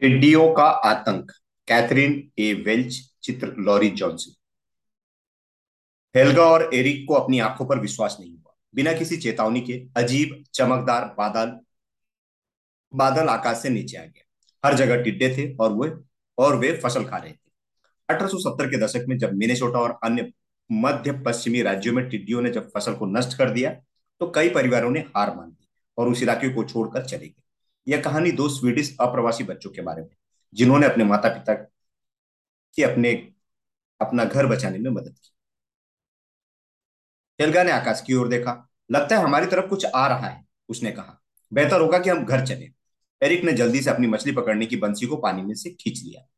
टिड्डियों का आतंक, कैथरीन ए. वेल्च, चित्र लॉरी जॉनसन। हेल्गा और एरिक को अपनी आँखों पर विश्वास नहीं हुआ। बिना किसी चेतावनी के अजीब, चमकदार बादल बादल आकाश से नीचे आ गया हर जगह टिड्डे थे और वे और वे फ़सल खा रहे थे। 1870 के दशक में जब मिनेसोटा और अन्य मध्य पश्चिमी राज्यों में टिड्डियों ने जब फ़सल को नष्ट कर दिया तो कई परिवारों ने हार मान ली और उस इलाके को छोड़कर चले गए। यह कहानी दो स्वीडिश अप्रवासी बच्चों के बारे में, जिन्होंने अपने माता पिता की अपने, अपना घर बचाने में मदद की। हेल्गा ने आकाश की ओर देखा। लगता है हमारी तरफ़ कुछ आ रहा है, उसने कहा। बेहतर होगा कि हम घर चले। एरिक ने जल्दी से अपनी मछली पकड़ने की बंसी को पानी में से खींच लिया।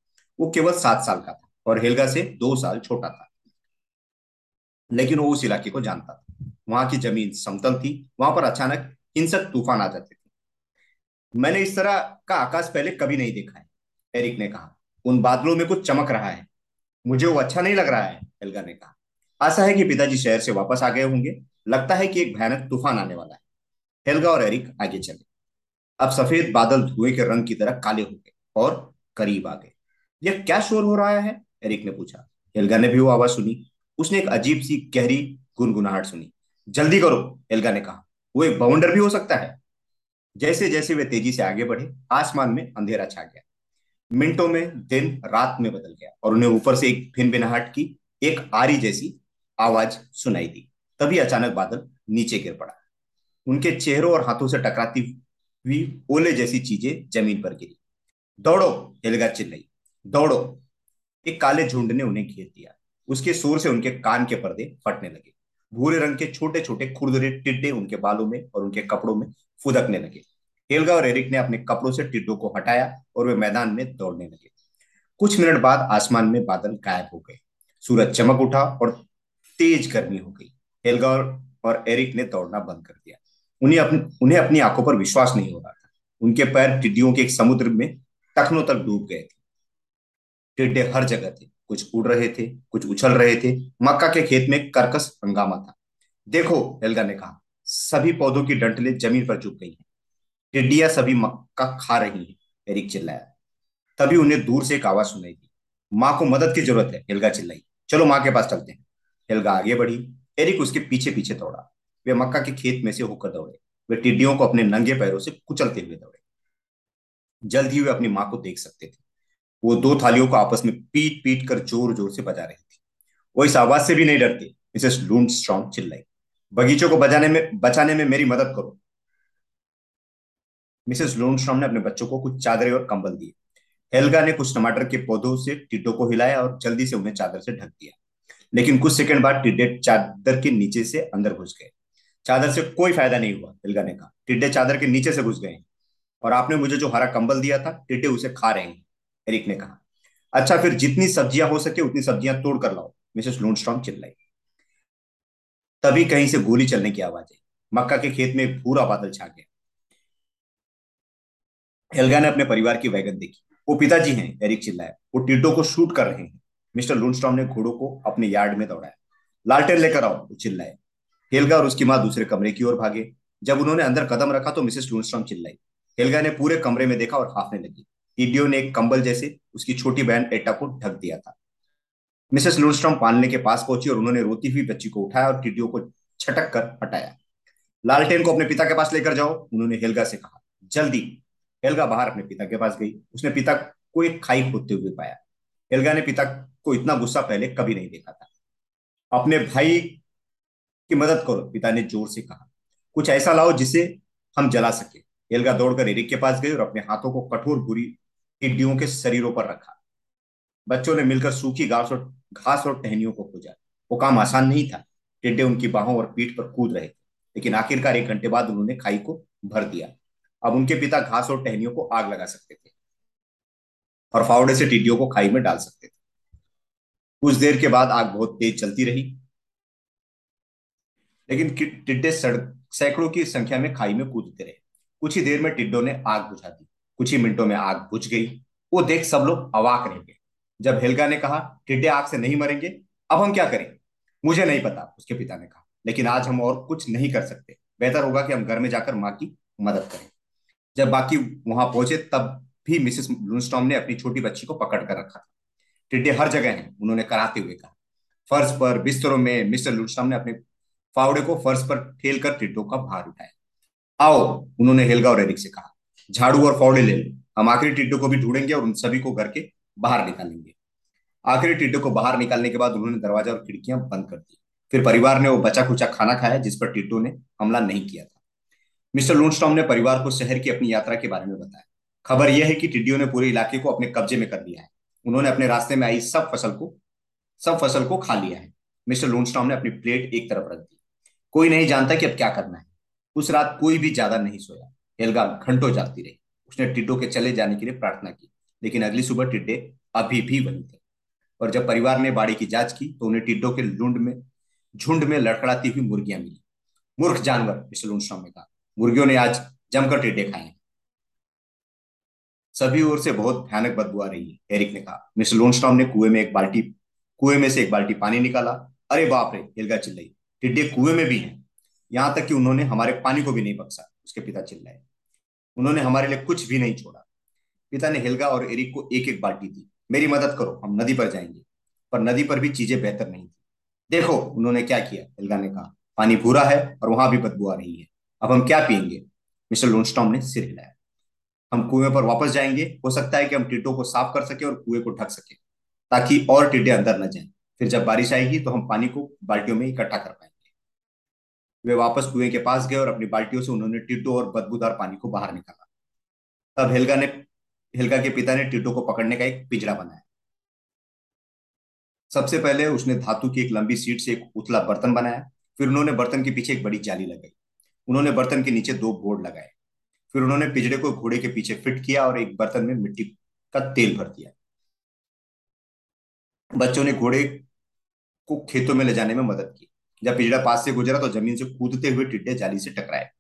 वो केवल सात साल का था और हेल्गा से दो साल छोटा था। लेकिन वो उस इलाके को जानता था। वहाँ की ज़मीन समतल थी। वहाँ पर अचानक हिंसक तूफ़ान आ जाते थे। मैंने इस तरह का आकाश पहले कभी नहीं देखा है, एरिक ने कहा। उन बादलों में कुछ चमक रहा है। मुझे वो अच्छा नहीं लग रहा है एल्गा ने कहा। आशा है कि पिताजी शहर से वापस आ गए होंगे। लगता है कि एक भयानक तूफ़ान आने वाला है। हेल्गा और एरिक आगे चले। अब सफ़ेद बादल धुएँ के रंग की तरह काले हो गए और करीब आ गए। यह क्या शोर हो रहा है? एरिक ने पूछा। हेल्गा ने भी वो आवाज़ सुनी। उसने एक अजीब सी गहरी गुनगुनाहट सुनी। जल्दी करो, एल्गा ने कहा। वो एक बाउंडर भी हो सकता है? जैसे जैसे वे तेज़ी से आगे बढ़े, आसमान में अंधेरा छा गया। मिनटों में दिन रात में बदल गया और उन्हें ऊपर से एक भिन भिनाहट की, एक आरी जैसी आवाज़ सुनाई दी। तभी अचानक बादल नीचे गिर पड़ा। उनके चेहरों और हाथों से टकराती हुई ओले जैसी चीज़ें ज़मीन पर गिरी। दौड़ो, हेलगा चिल्लाई दौड़ो। एक काले झुंड ने उन्हें घेर दिया। उसके शोर से उनके कान के पर्दे फटने लगे। भूरे रंग के छोटे छोटे खुरदरे टिड्डे उनके बालों में और उनके कपड़ों में फुदकने लगे। हेलगा और एरिक ने अपने कपड़ों से टिड्डों को हटाया और वे मैदान में दौड़ने लगे। कुछ मिनट बाद आसमान में बादल गायब हो गए। सूरज चमक उठा और तेज गर्मी हो गई। हेल्गा और एरिक ने दौड़ना बंद कर दिया। उन्हें अपने, उन्हें अपनी आँखों पर विश्वास नहीं हो रहा था। उनके पैर टिड्डियों के एक समुद्र में टखनों तक डूब गए थे। टिड्डे हर जगह थे। कुछ उड़ रहे थे, कुछ उछल रहे थे। मक्का के खेत में कर्कश हंगामा था। देखो हेल्गा ने कहा, सभी पौधों की डंटले ज़मीन पर चुप गई हैं। टिड्डियाँ सभी मक्का खा रही हैं, एरिक चिल्लाया। तभी उन्हें दूर से एक आवाज़ सुनाई दी। माँ को मदद की ज़रूरत है हेल्गा चिल्लाई। चलो माँ के पास चलते हैं। हेल्गा आगे बढ़ी। एरिक उसके पीछे पीछे दौड़ा। वे मक्का के खेत में से होकर दौड़े। वे टिड्डियों को अपने नंगे पैरों से कुचलते हुए दौड़े। जल्द ही वे अपनी माँ को देख सकते थे। वो दो थालियों को आपस में पीट पीट कर ज़ोर ज़ोर से बजा रही थी। वो इस आवाज़ से भी नहीं डरती। मिसेस लून स्ट्रॉन्ग चिल्लाई, बगीचों को बजाने में, बचाने में मेरी मदद करो। मिसेस लोनस्ट्रॉम ने अपने बच्चों को कुछ चादरें और कंबल दिए। हेल्गा ने कुछ टमाटर के पौधों से टिड्डों को हिलाया और जल्दी से उन्हें चादर से ढक दिया। लेकिन कुछ सेकंड बाद टिड्डे चादर के नीचे से अंदर घुस गए। चादर से कोई फ़ायदा नहीं हुआ, हेल्गा ने कहा। टिड्डे चादर के नीचे से घुस गए और आपने मुझे जो हरा कंबल दिया था, टिड्डे उसे खा रहे हैं। एरिक ने कहा अच्छा फिर जितनी सब्ज़ियाँ हो सके उतनी सब्ज़ियाँ तोड़ कर लाओ, मिसेस लोनस्ट्रॉम चिल्लाई तभी कहीं से गोली चलने की आवाज़ आई। मक्का के खेत में पूरा बादल छा गया। हेल्गा ने अपने परिवार की वैगन देखी। वो पिताजी हैं, एरिक चिल्लाया वो टिड्डो को शूट कर रहे हैं। मिस्टर लूनस्टॉम ने घोड़ों को अपने यार्ड में दौड़ाया। लालटेन लेकर आओ, वो चिल्लाए। हेल्गा और उसकी माँ दूसरे कमरे की ओर भागे। जब उन्होंने अंदर कदम रखा तो मिसेस लूनस्टॉम चिल्लाई हेल्गा ने पूरे कमरे में देखा और हाफने लगी। टिड्डियों ने एक कंबल जैसे उसकी छोटी बहन एटा को ढक दिया था। मिसेस लूनस्ट्रॉम पालने के पास पहुँची और उन्होंने रोती हुई बच्ची को उठाया और टिड्डियों को छटक कर हटाया। लालटेन को अपने पिता के पास लेकर जाओ, उन्होंने हेल्गा से कहा। जल्दी। हेल्गा बाहर अपने पिता के पास गई। उसने पिता को एक खाई खोदते हुए पाया। हेल्गा ने पिता को इतना गुस्सा पहले कभी नहीं देखा था। अपने भाई की मदद करो, पिता ने ज़ोर से कहा। कुछ ऐसा लाओ जिसे हम जला सके। हेल्गा दौड़कर एरिक के पास गई और अपने हाथों को कठोर बुरी टिड्डियों के शरीरों पर रखा। बच्चों ने मिलकर सूखी घास और घास और टहनियों को खोजा। वो काम आसान नहीं था। टिड्डे उनकी बाहों और पीठ पर कूद रहे थे, लेकिन आखिरकार एक घंटे बाद उन्होंने खाई को भर दिया। अब उनके पिता घास और टहनियों को आग लगा सकते थे और फावड़े से टिड्डियों को खाई में डाल सकते थे। कुछ देर के बाद आग बहुत तेज चलती रही। लेकिन टिड्डे सैकड़ों की संख्या में खाई में कूदते रहे। कुछ ही देर में टिड्डों ने आग बुझा दी। कुछ ही मिनटों में आग बुझ गई। वो देख सब लोग अवाक रह गए। जब हेल्गा ने कहा, टिड्डे आग से नहीं मरेंगे, अब हम क्या करें? मुझे नहीं पता, उसके पिता ने कहा। लेकिन आज हम और कुछ नहीं कर सकते। बेहतर होगा कि हम घर में जाकर माँ की मदद करें। जब बाकी वहाँ पहुँचे, तब भी मिसेस लूनस्टॉम ने अपनी छोटी बच्ची को पकड़ कर रखा था। टिड्डे हर जगह हैं, उन्होंने कराते हुए कहा। फर्श पर, बिस्तरों में, मिस्टर लूनस्टॉम ने अपने फावड़े को फर्श पर ठेल कर टिड्डों का भार उठाया। आओ, उन्होंने हेल्गा और एरिक से कहा। झाड़ू और फावड़े ले लो। हम आखिरी टिड्डों को भी ढूंढेंगे और उन सभी को घर के बाहर निकालेंगे। आखिरी टिड्डों को बाहर निकालने के बाद उन्होंने दरवाज़ा और खिड़कियाँ बंद कर दी। फिर परिवार ने वो बचा खुचा खाना खाया जिस पर टिड्डो ने हमला नहीं किया था। मिस्टर लूनस्टॉम ने परिवार को शहर की अपनी यात्रा के बारे में बताया। खबर यह है कि टिड्डियों ने पूरे इलाके को अपने कब्जे में कर लिया है। उन्होंने अपने रास्ते में आई सब फ़सल को, सब फ़सल को खा लिया है। मिस्टर लूनस्टॉम ने अपनी प्लेट एक तरफ़ रख दी। कोई नहीं जानता कि अब क्या करना है। उस रात कोई भी ज़्यादा नहीं सोया। हेल्गा घंटों जागती रही। उसने टिड्डो के चले जाने के लिए प्रार्थना की, लेकिन अगली सुबह टिड्डे अभी भी वहीं थे। और जब परिवार ने बाड़ी की जाँच की तो उन्हें टिड्डो के लुंड में, झुंड में लड़खड़ाती हुई मुर्गियाँ मिली। मूर्ख जानवर मिस्टर लूनस्टॉम ने कहा मुर्गियों ने आज जमकर टिड्डे खाए सभी ओर से बहुत भयानक बदबू आ रही है, एरिक ने कहा। मिस्टर लोनस्टॉम ने कुएँ में एक बाल्टी, कुएँ में से एक बाल्टी पानी निकाला। अरे बाप रे हिलगा चिल्लाई। टिड्डे कुएँ में भी हैं। यहाँ तक कि उन्होंने हमारे पानी को भी नहीं बक्सा उसके पिता चिल्लाए। उन्होंने हमारे लिए कुछ भी नहीं छोड़ा। पिता ने हिलगा और एरिक को एक एक बाल्टी दी। मेरी मदद करो, हम नदी पर जाएँगे। पर नदी पर भी चीज़ें बेहतर नहीं थी। देखो, उन्होंने क्या किया? हिलगा ने कहा, पानी भूरा है और वहाँ भी बदबू आ रही है। अब हम क्या पियेंगे? मिस्टर लोनस्टॉम ने सिर हिलाया। हम कुएँ पर वापस जाएँगे। हो सकता है कि हम टिड्डों को साफ़ कर सके और कुएँ को ढक सके, ताकि और टिड्डे अंदर न जाएँ। फिर जब बारिश आएगी तो हम पानी को बाल्टियों में इकट्ठा कर पाएँगे। वे वापस कुएँ के पास गए और अपनी बाल्टियों से उन्होंने टिड्डो और बदबूदार पानी को बाहर निकाला। तब हेलगा ने, हेलगा के पिता ने टिड्डो को पकड़ने का एक पिंजरा बनाया। सबसे पहले उसने धातु की एक लंबी सीट से एक उतला बर्तन बनाया। फिर उन्होंने बर्तन के पीछे एक बड़ी जाली लगाई। उन्होंने बर्तन के नीचे दो बोर्ड लगाए। फिर उन्होंने पिजड़े को घोड़े के पीछे फिट किया और एक बर्तन में मिट्टी का तेल भर दिया। बच्चों ने घोड़े को खेतों में ले जाने में मदद की। जब पिजड़ा पास से गुजरा तो ज़मीन से कूदते हुए टिड्डे जाली से टकराए।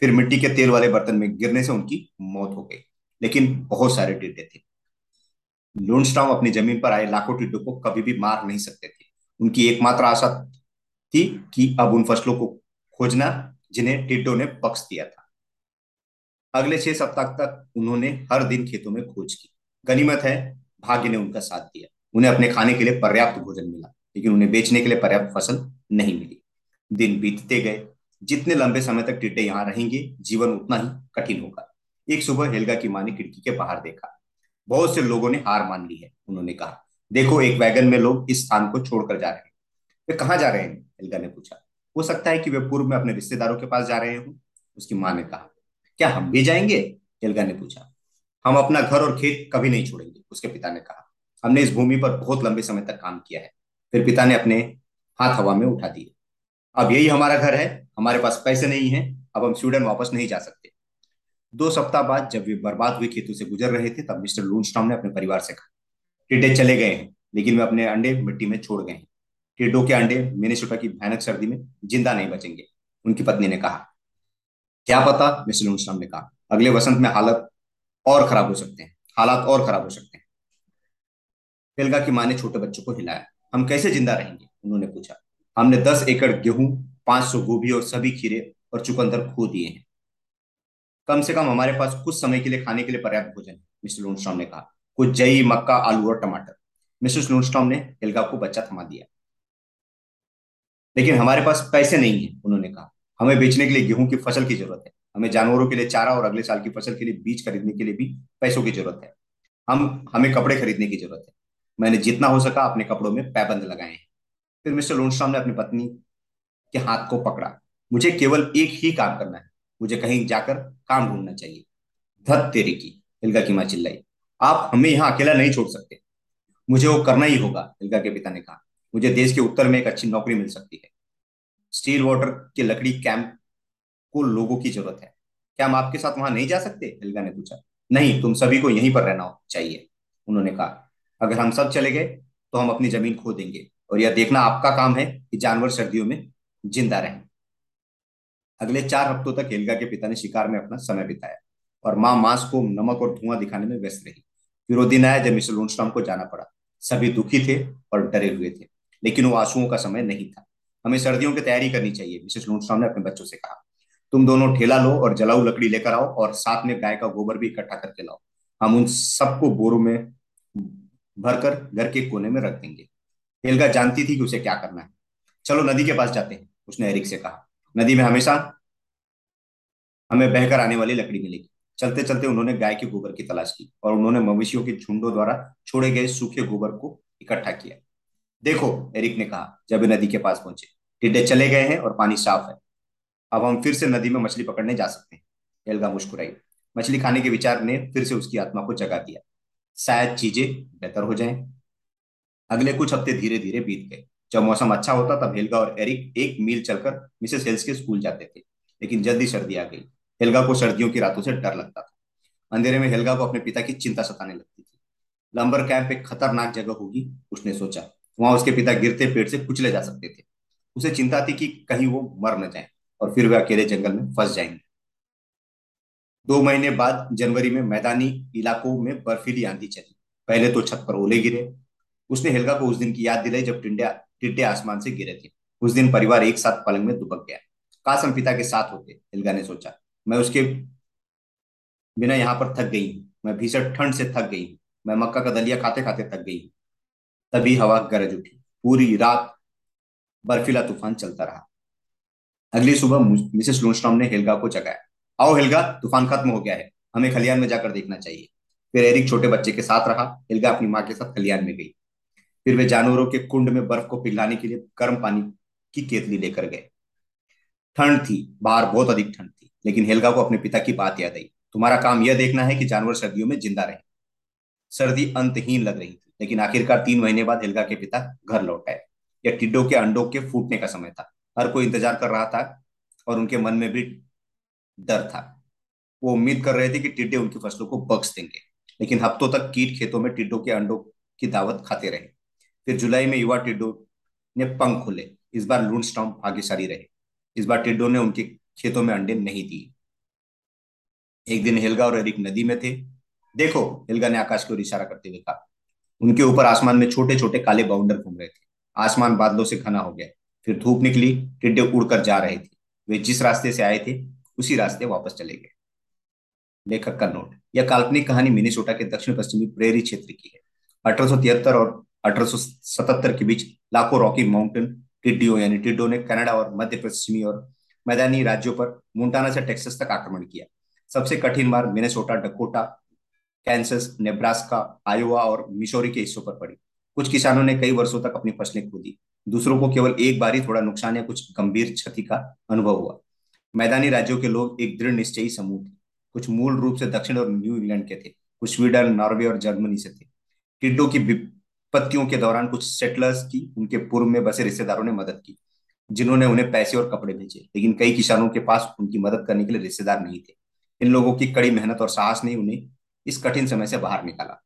फिर मिट्टी के तेल वाले बर्तन में गिरने से उनकी मौत हो गई। लेकिन बहुत सारे टिड्डे थे। लूनस्टाम अपनी ज़मीन पर आए लाखों टिड्डों को कभी भी मार नहीं सकते थे। उनकी एकमात्र आशा थी कि अब उन फ़सलों को खोजना जिन्हें टिड्डों ने बख्श दिया था। अगले छह सप्ताह तक उन्होंने हर दिन खेतों में खोज की। गनीमत है, भाग्य ने उनका साथ दिया। उन्हें अपने खाने के लिए पर्याप्त भोजन मिला। लेकिन उन्हें बेचने के लिए पर्याप्त फ़सल नहीं मिली। दिन बीतते गए। जितने लंबे समय तक टिड्डे यहाँ रहेंगे, जीवन उतना ही कठिन होगा। एक सुबह हेल्गा की माँ ने खिड़की के बाहर देखा। बहुत से लोगों ने हार मान ली है, उन्होंने कहा। देखो, एक वैगन में लोग इस स्थान को छोड़कर जा रहे हैं। वे कहाँ जा रहे हैं? हेल्गा ने पूछा। हो सकता है कि वे पूर्व में अपने रिश्तेदारों के पास जा रहे हो। उसकी माँ ने कहा। क्या हम भी जाएँगे? एल्गा ने पूछा। हम अपना घर और खेत कभी नहीं छोड़ेंगे, उसके पिता ने कहा। हमने इस भूमि पर बहुत लंबे समय तक काम किया है। फिर पिता ने अपने हाथ हवा में उठा दिए। अब यही हमारा घर है, हमारे पास पैसे नहीं है, अब हम स्वीडन वापस नहीं जा सकते। दो सप्ताह बाद जब वे बर्बाद हुए खेतों से गुजर रहे थे, तब मिस्टर लूनस्टॉम ने अपने परिवार से कहा, टिड्डे चले गए हैं, लेकिन वे अपने अंडे मिट्टी में छोड़ गए हैं। टिड्डों के अंडे मैंने मिनेसोटा की भयानक सर्दी में ज़िंदा नहीं बचेंगे, उनकी पत्नी ने कहा। क्या पता, मिस्टर लूनस्टॉम ने कहा, अगले वसंत में हालत और खराब हो सकते हैं, हालात और खराब हो सकते हैं। पेलगा की माँ ने छोटे बच्चों को हिलाया। हम कैसे ज़िंदा रहेंगे? उन्होंने पूछा। हमने दस एकड़ गेहूँ, पाँच सौ गोभी और सभी खीरे और चुकंदर खो दिए हैं। कम से कम हमारे पास कुछ समय के लिए खाने के लिए पर्याप्त भोजन है, मिस्टर लूनस्टॉम ने कहा। कुछ जई, मक्का, आलू और टमाटर। मिस्टर लूनस्टॉम ने एल्गा को बच्चा थमा दिया। लेकिन हमारे पास पैसे नहीं है, उन्होंने कहा। हमें बेचने के लिए गेहूँ की फ़सल की ज़रूरत है। हमें जानवरों के लिए चारा और अगले साल की फ़सल के लिए बीज खरीदने के लिए भी पैसों की ज़रूरत है। हम, हमें कपड़े खरीदने की ज़रूरत है। मैंने जितना हो सका अपने कपड़ों में पैबंद लगाए। फिर मिस्टर लोनस्ट्राम ने अपनी पत्नी के हाथ को पकड़ा। मुझे केवल एक ही काम करना है। मुझे कहीं जाकर काम ढूंढना चाहिए। धत तेरे की इल्गा की माँ चिल्लाई। आप हमें यहाँ अकेला नहीं छोड़ सकते। मुझे वो करना ही होगा इल्गा के पिता ने कहा। मुझे देश के उत्तर में एक अच्छी नौकरी मिल सकती है। स्टील वाटर के लकड़ी कैंप को लोगों की ज़रूरत है। क्या हम आपके साथ वहाँ नहीं जा सकते? एल्गा ने पूछा। नहीं, तुम सभी को यहीं पर रहना चाहिए। उन्होंने कहा। अगर हम सब चले गए तो हम अपनी ज़मीन खो देंगे। और यह देखना आपका काम है कि जानवर सर्दियों में ज़िंदा रहें। अगले चार हफ्तों तक हेलगा के पिता ने शिकार में अपना समय बिताया और माँ मांस को नमक और धुआँ दिखाने में व्यस्त रही। फिर वो दिन आया जब मिस्टर लूनस्ट्राम को जाना पड़ा। सभी दुखी थे और डरे हुए थे, लेकिन वो आंसुओं का समय नहीं था। हमें सर्दियों की तैयारी करनी चाहिए, मिसेस लूनस्ट्रॉम ने अपने बच्चों से कहा। तुम दोनों ठेला लो और जलाऊ लकड़ी लेकर आओ और साथ में गाय का गोबर भी इकट्ठा करके लाओ। हम उन सबको बोरों में भरकर घर के कोने में रख देंगे। हेल्गा जानती थी कि उसे क्या करना है। चलो नदी के पास जाते हैं, उसने एरिक से कहा। नदी में हमेशा हमें बहकर आने वाली लकड़ी मिलेगी। चलते चलते उन्होंने गाय के गोबर की तलाश की और उन्होंने मवेशियों के झुंडों द्वारा छोड़े गए सूखे गोबर को इकट्ठा किया। देखो, एरिक ने कहा, जब वे नदी के पास पहुँचे, टिड्डे चले गए हैं और पानी साफ़ है। अब हम फिर से नदी में मछली पकड़ने जा सकते हैं। एल्गा मुस्कुराई। मछली खाने के विचार ने फिर से उसकी आत्मा को जगा दिया। शायद चीज़ें बेहतर हो जाएँ। अगले कुछ हफ़्ते धीरे धीरे बीत गए। जब मौसम अच्छा होता तब हेल्गा और एरिक एक मील चलकर मिसेस हेल्स के स्कूल जाते थे, लेकिन जल्दी सर्दी आ गई। हेल्गा को सर्दियों की रातों से डर लगता था। अंधेरे में हेल्गा को अपने पिता की चिंता सताने लगती थी। लंबर कैंप एक खतरनाक जगह होगी, उसने सोचा। वहाँ उसके पिता गिरते पेड़ से कुचले जा सकते थे। उसे चिंता थी कि कहीं वो मर न जाए, और फिर वे अकेले जंगल में फंस जाएँगे। दो महीने बाद जनवरी में मैदानी इलाकों में बर्फीली आंधी चली। पहले तो छत पर ओले गिरे। उसने हेल्गा को उस दिन की याद दिलाई जब टिंडे टिड्डे आसमान से गिरे थे। उस दिन परिवार एक साथ पलंग में दुबक गया। काश हम पिता के साथ होते, हिलगा ने सोचा, मैं उसके बिना यहाँ पर थक गई मैं भीषण ठंड से थक गई मैं मक्का का दलिया खाते खाते थक गई तभी हवा गरज उठी। पूरी रात बर्फीला तूफ़ान चलता रहा। अगली सुबह मिसेस लूनस्टॉम ने हेल्गा को जगाया। आओ हेल्गा, तूफ़ान खत्म हो गया है। हमें खलियान में जाकर देखना चाहिए। फिर एरिक छोटे बच्चे के साथ रहा, हिल्गा अपनी माँ के साथ खलियान में गई। फिर वे जानवरों के कुंड में बर्फ़ को पिघलाने के लिए गर्म पानी की केतली लेकर गए। ठंड थी, बाहर बहुत अधिक ठंड थी, लेकिन हेल्गा को अपने पिता की बात याद आई। तुम्हारा काम यह देखना है कि जानवर सर्दियों में ज़िंदा रहे। सर्दी अंतहीन लग रही थी, लेकिन आखिरकार तीन महीने बाद हेल्गा के पिता घर लौट आए। यह टिड्डों के अंडों के फूटने का समय था। हर कोई इंतज़ार कर रहा था और उनके मन में भी डर था। वो उम्मीद कर रहे थे कि टिड्डे उनकी फ़सलों को बक्स देंगे, लेकिन हफ्तों तक कीट खेतों में टिड्डों के अंडों की दावत खाते रहे। फिर जुलाई में युवा टिड्डो ने पंख खोले। इस बार लून स्टॉम भाग्यशाली रहे। इस बार टिड्डो ने उनके खेतों में अंडे नहीं दिए। एक दिन हेल्गा और एरिक नदी में थे। देखो, हेल्गा ने आकाश की ओर इशारा करते हुए कहा, उनके ऊपर आसमान में छोटे छोटे काले बाउंडर घूम रहे थे। आसमान बादलों से घना हो गया। फिर धूप निकली, टिड्डे उड़कर जा रहे थे। वे जिस रास्ते से आए थे उसी रास्ते वापस चले गए। लेखक का नोट। यह काल्पनिक कहानी मिनीसोटा के दक्षिण पश्चिमी प्रेरी क्षेत्र की है। अठारह और अठारह के बीच लाखों रॉकी माउंटेन, टिड्डियों यानी टिड्डो ने कनाडा और मध्य पश्चिमी और मैदानी राज्यों पर मोन्टाना से टेक्सास तक आक्रमण किया। सबसे कठिन मार Minnesota, Dakota, Kansas, Nebraska, Iowa और मिशोरी के हिस्सों पर पड़ी। कुछ किसानों ने कई वर्षों तक अपनी फ़सलें खो दी। दूसरों को केवल एक बार ही थोड़ा नुकसान या कुछ गंभीर क्षति का अनुभव हुआ। मैदानी राज्यों के लोग एक दृढ़ निश्चयी समूह थे। कुछ मूल रूप से दक्षिण और न्यू इंग्लैंड के थे। कुछ स्वीडन, नॉर्वे और जर्मनी से थे। टिड्डो की विपत्तियों के दौरान कुछ सेटलर्स की, उनके पूर्व में बसे रिश्तेदारों ने मदद की, जिन्होंने उन्हें पैसे और कपड़े भेजे, लेकिन कई किसानों के पास उनकी मदद करने के लिए रिश्तेदार नहीं थे। इन लोगों की कड़ी मेहनत और साहस ने उन्हें इस कठिन समय से बाहर निकाला।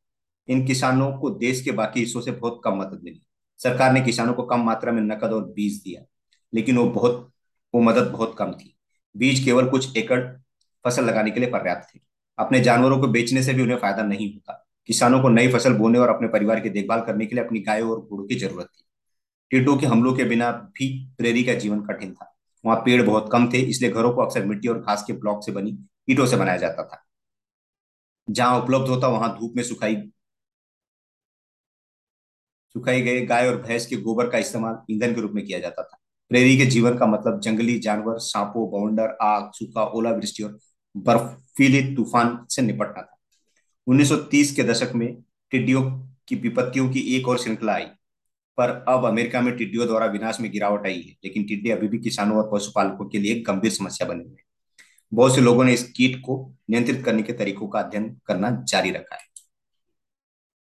इन किसानों को देश के बाकी हिस्सों से बहुत कम मदद मिली। सरकार ने किसानों को कम मात्रा में नकद और बीज दिया, लेकिन वो बहुत, वो मदद बहुत कम थी। बीज केवल कुछ एकड़ फ़सल लगाने के लिए पर्याप्त थे। अपने जानवरों को बेचने से भी उन्हें फ़ायदा नहीं होता। किसानों को नई फ़सल बोने और अपने परिवार की देखभाल करने के लिए अपनी गायों और घोड़ों की ज़रूरत थी। टिड्डों के हमलों के बिना भी प्रेरी का जीवन कठिन था। वहाँ पेड़ बहुत कम थे, इसलिए घरों को अक्सर मिट्टी और घास के ब्लॉक से बनी ईटों से बनाया जाता था। जहाँ उपलब्ध होता, वहाँ धूप में सुखाई सुखाई गए गाय और भैंस के गोबर का इस्तेमाल ईंधन के रूप में किया जाता था। प्रेरी के जीवन का मतलब जंगली जानवर, सांपों, बाउंडर, आग, सूखा, ओलावृष्टि और बर्फीले तूफ़ान से निपटना था। 1930 के दशक में टिड्डियों की विपत्तियों की एक और श्रृंखला आई, पर अब अमेरिका में टिड्डियों द्वारा विनाश में गिरावट आई है, लेकिन टिड्डी अभी भी किसानों और पशुपालकों के लिए गंभीर समस्या बनी हुई है। बहुत से लोगों ने इस कीट को नियंत्रित करने के तरीकों का अध्ययन करना जारी रखा है।